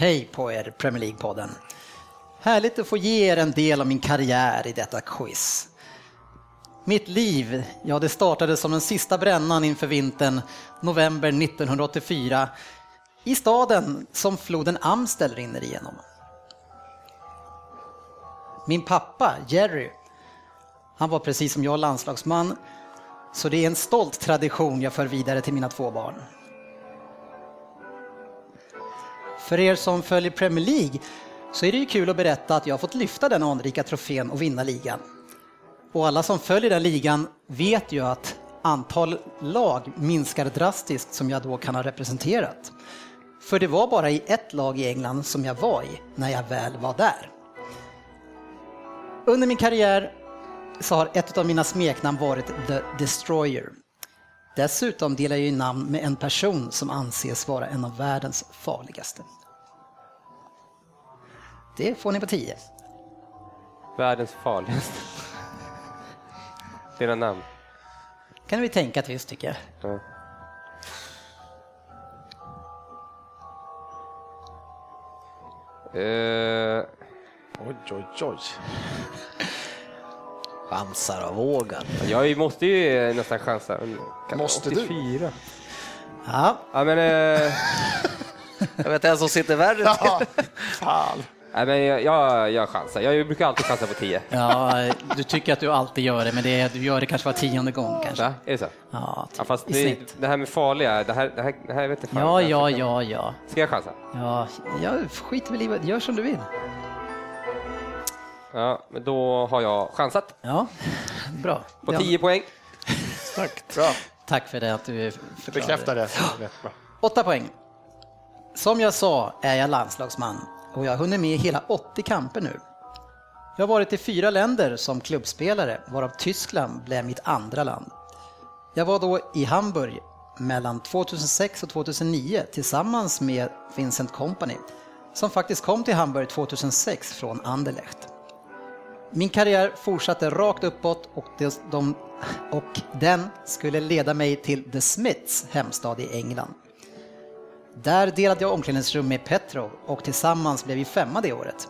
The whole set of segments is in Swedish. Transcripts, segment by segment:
Hej på er, Premier League-podden. Härligt att få ge er en del av min karriär i detta quiz. Mitt liv, ja det startade som den sista brännan inför vintern, november 1984, i staden som floden Amstel rinner igenom. Min pappa, Jerry, han var precis som jag landslagsman, så det är en stolt tradition jag för vidare till mina två barn. För er som följer Premier League så är det ju kul att berätta att jag har fått lyfta den anrika trofén och vinna ligan. Och alla som följer den ligan vet ju att antal lag minskar drastiskt som jag då kan ha representerat. För det var bara i ett lag i England som jag var i när jag väl var där. Under min karriär så har ett av mina smeknamn varit The Destroyer. Dessutom delar jag ju namn med en person som anses vara en av världens farligaste. Det får ni på 10. Världens farligaste. Dina namn. kan vi tänka visst tycker jag. Ja. Eh, Oj, oj, oj. Chansar och vågar. jag måste ju nästan chansa. Kan- Måste du? 84. Ja, Ja, men, eh, Jag vet en som sitter värre. Ja, fan. nej, men jag, jag, jag chansar. Jag brukar alltid chansa på 10. ja, du tycker att du alltid gör det, men det, du gör det kanske var tionde gång kanske. Va? Är det så? Ja, Ja, fast i det, snitt. det här med farliga, det här, det här, det här vet jag fan. Ja, ja, ja, ja. Ska jag chansa? Ja, jag skiter väl i vad, gör som du vill. Ja, men då har jag chansat Ja, bra. på Ja, 10 poäng. Snyggt. Bra. Tack för det att du förklarade. Bekräftar det. Bra. Åtta poäng. Som jag sa är jag landslagsman och jag har hunnit med hela 80 kamper nu. Jag har varit i fyra länder som klubbspelare, varav Tyskland blev mitt andra land. Jag var då i Hamburg mellan 2006 och 2009 tillsammans med Vincent Company, som faktiskt kom till Hamburg 2006 från Anderlecht. Min karriär fortsatte rakt uppåt och, de, och den skulle leda mig till The Smiths hemstad i England. Där delade jag omklädningsrum med Petrov och tillsammans blev vi femma det året.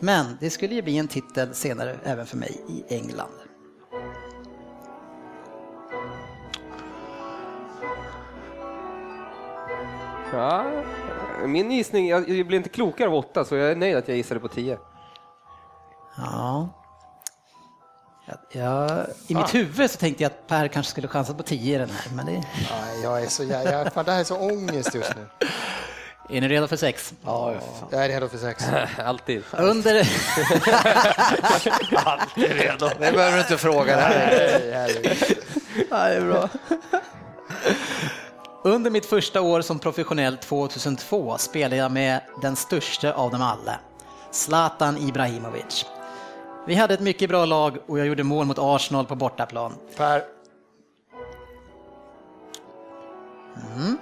Men det skulle ju bli en titel senare även för mig i England. Ja, min gissning, jag, jag blir inte klokare av åtta så jag är nöjd att jag gissade på tio. Jag, I mitt huvud så tänkte jag att Per kanske skulle chansa på 10 i den här, men det... Nej, jag är så jävla... Fan, det här är så ångest just nu. Är ni redo för sex? Ja, jag är redo för sex. Alltid. Under... Det behöver du inte fråga. Det här är- Nej. Ja, det är bra. Under mitt första år som professionell 2002 spelade jag med den största av dem alla, Zlatan Ibrahimovic. Vi hade ett mycket bra lag och jag gjorde mål mot Arsenal på bortaplan. Per,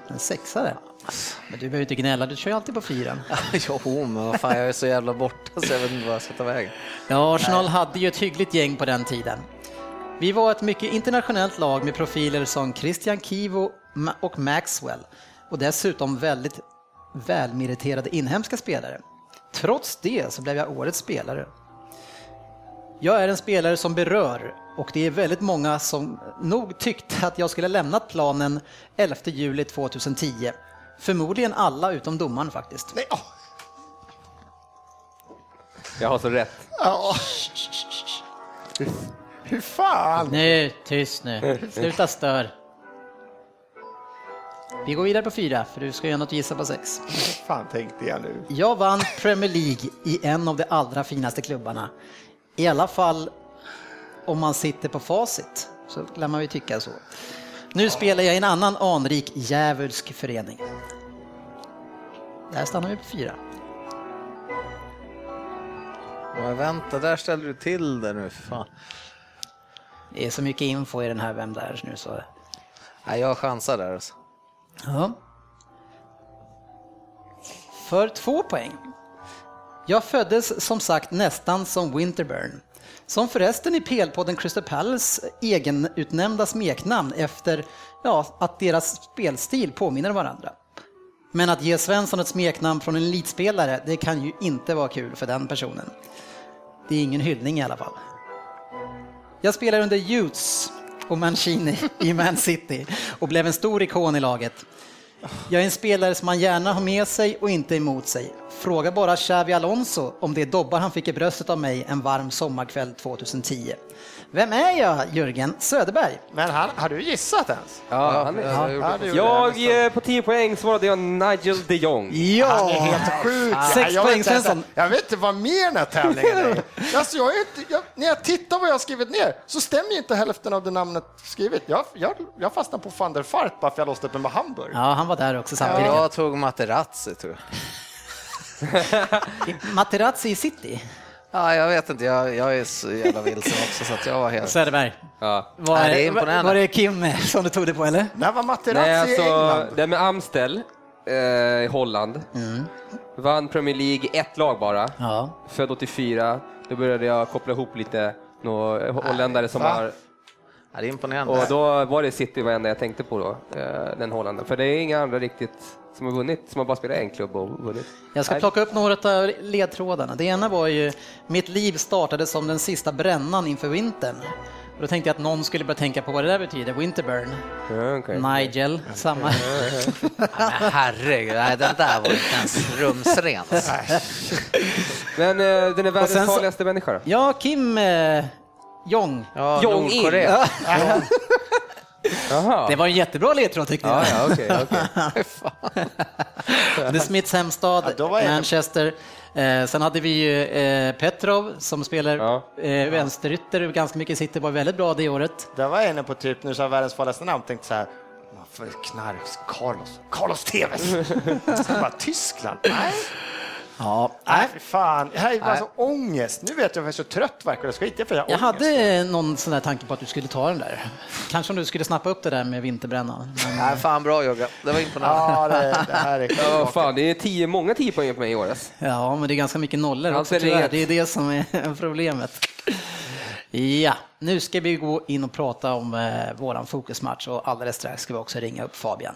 En sexare. Men du behöver inte gnälla, du kör ju alltid på fyran. Jo, men vad fan, jag är så jävla borta så jag vet inte vad jag ska ta vägen. Ja, Arsenal hade ju ett hyggligt gäng på den tiden. Vi var ett mycket internationellt lag med profiler som Christian Kivo och Maxwell och dessutom väldigt välmeriterade inhemska spelare. Trots det så blev jag årets spelare. Jag är en spelare som berör och det är väldigt många som nog tyckte att jag skulle lämnat planen 11 juli 2010. Förmodligen alla utom domaren faktiskt. nej, åh. Jag har så rätt. Ja. Hur fan? Nu, tyst nu. Sluta stör. Vi går vidare på fyra, för du ska göra något att gissa på sex. Hur fan tänkte jag nu? Jag vann Premier League i en av de allra finaste klubbarna. I alla fall om man sitter på facit, så lär man ju tycka så. Nu spelar jag i en annan anrik djävulsk förening. Där stannar vi på fyra. Men vänta, där ställer du till det nu. för Fan. Det är så mycket info i den här Vem där nu så... Nej, jag chansar där alltså. Ja. För två poäng. Jag föddes som sagt nästan som Winterburn. Som förresten i PL-podden Crystal Palace egenutnämnda smeknamn efter ja, att deras spelstil påminner om varandra. Men att ge Svensson ett smeknamn från en elitspelare, det kan ju inte vara kul för den personen. Det är ingen hyllning i alla fall. Jag spelar under Youths och Mancini i Man City och blev en stor ikon i laget. Jag är en spelare som man gärna har med sig och inte emot sig. Fråga bara Xavi Alonso om det dobbar han fick i bröstet av mig en varm sommarkväll 2010. Vem är jag, Jörgen Söderberg? Men han, har du gissat ens? Ja, han Ja, det gjorde jag jag, eh, på 10 poäng svarade jag Nigel de Jong. Han är Ja! helt sjuk. Sex jag, poäng, vet inte, ens- Svensson. jag vet inte vad mer den här tävlingen är. Alltså, jag är inte, jag, när jag tittar vad jag har skrivit ner så stämmer inte hälften av det namnet skrivit. Jag, jag, jag fastnade på van der Fart bara för jag låste upp med Hamburg. Ja, han var där också samtidigt. Jag tog Materazzi tror jag. Materazzi i City. Ja, jag vet inte, jag, jag är så jävla vilsen också så att jag var helt... Söderberg. Ja. Var, Nej, det är imponerande. var det Kim som du tog det på eller? När var Materazzi Nej, i alltså, England? det med Amstel eh, i Holland. Vann Premier League, ett lag bara. Ja. Född 84. Då började jag koppla ihop lite några holländare som va? har... Ja, det är imponerande. Och då var det City var enda jag tänkte på då, eh, den holländaren. För det är inga andra riktigt som har vunnit, som har bara spelat en klubb och vunnit. Jag ska plocka upp några av ledtrådarna. Det ena var ju, mitt liv startade som den sista brännan inför vintern. Och då tänkte jag att någon skulle börja tänka på vad det där betyder, Winterburn. Ja, okej. Nigel, samma. Men herregud, nej, den där var inte ens rumsren. alltså. Men eh, den är världens farligaste människa då? Ja, Kim eh, Jong. Ja, Jong In. Nordkorea. Jaha. Det var en jättebra ledtråd tyckte jag. Ja, ja, okej, okej. Det är Smiths hemstad, Ja, Manchester. Eh, sen hade vi ju eh, Petrov som spelar Ja. eh, vänsterytter ganska mycket i City, var väldigt bra det året. Där var jag inne på typ, nu sa världens farligaste namn, tänkte så här, för knark, Carlos, Carlos Tevez. Tyskland? Nej. Ja, Nej, fy fan. Det här är bara så ångest. Nu vet jag att jag är så trött verkar det. Ska inte för jag Jag hade någon sån där tanke på att du skulle ta den där. Kanske om du skulle snappa upp det där med vinterbrännan. Men, Nej, fan bra Jogga. Det var imponerande. Ja, det, det här är Ja, vad fan, det är tio, många tio poäng på mig i år. alltså. ja, men det är ganska mycket nollor Han också tyvärr. Det är det som är problemet. Ja, nu ska vi gå in och prata om eh, våran fokusmatch och alldeles strax ska vi också ringa upp Fabian.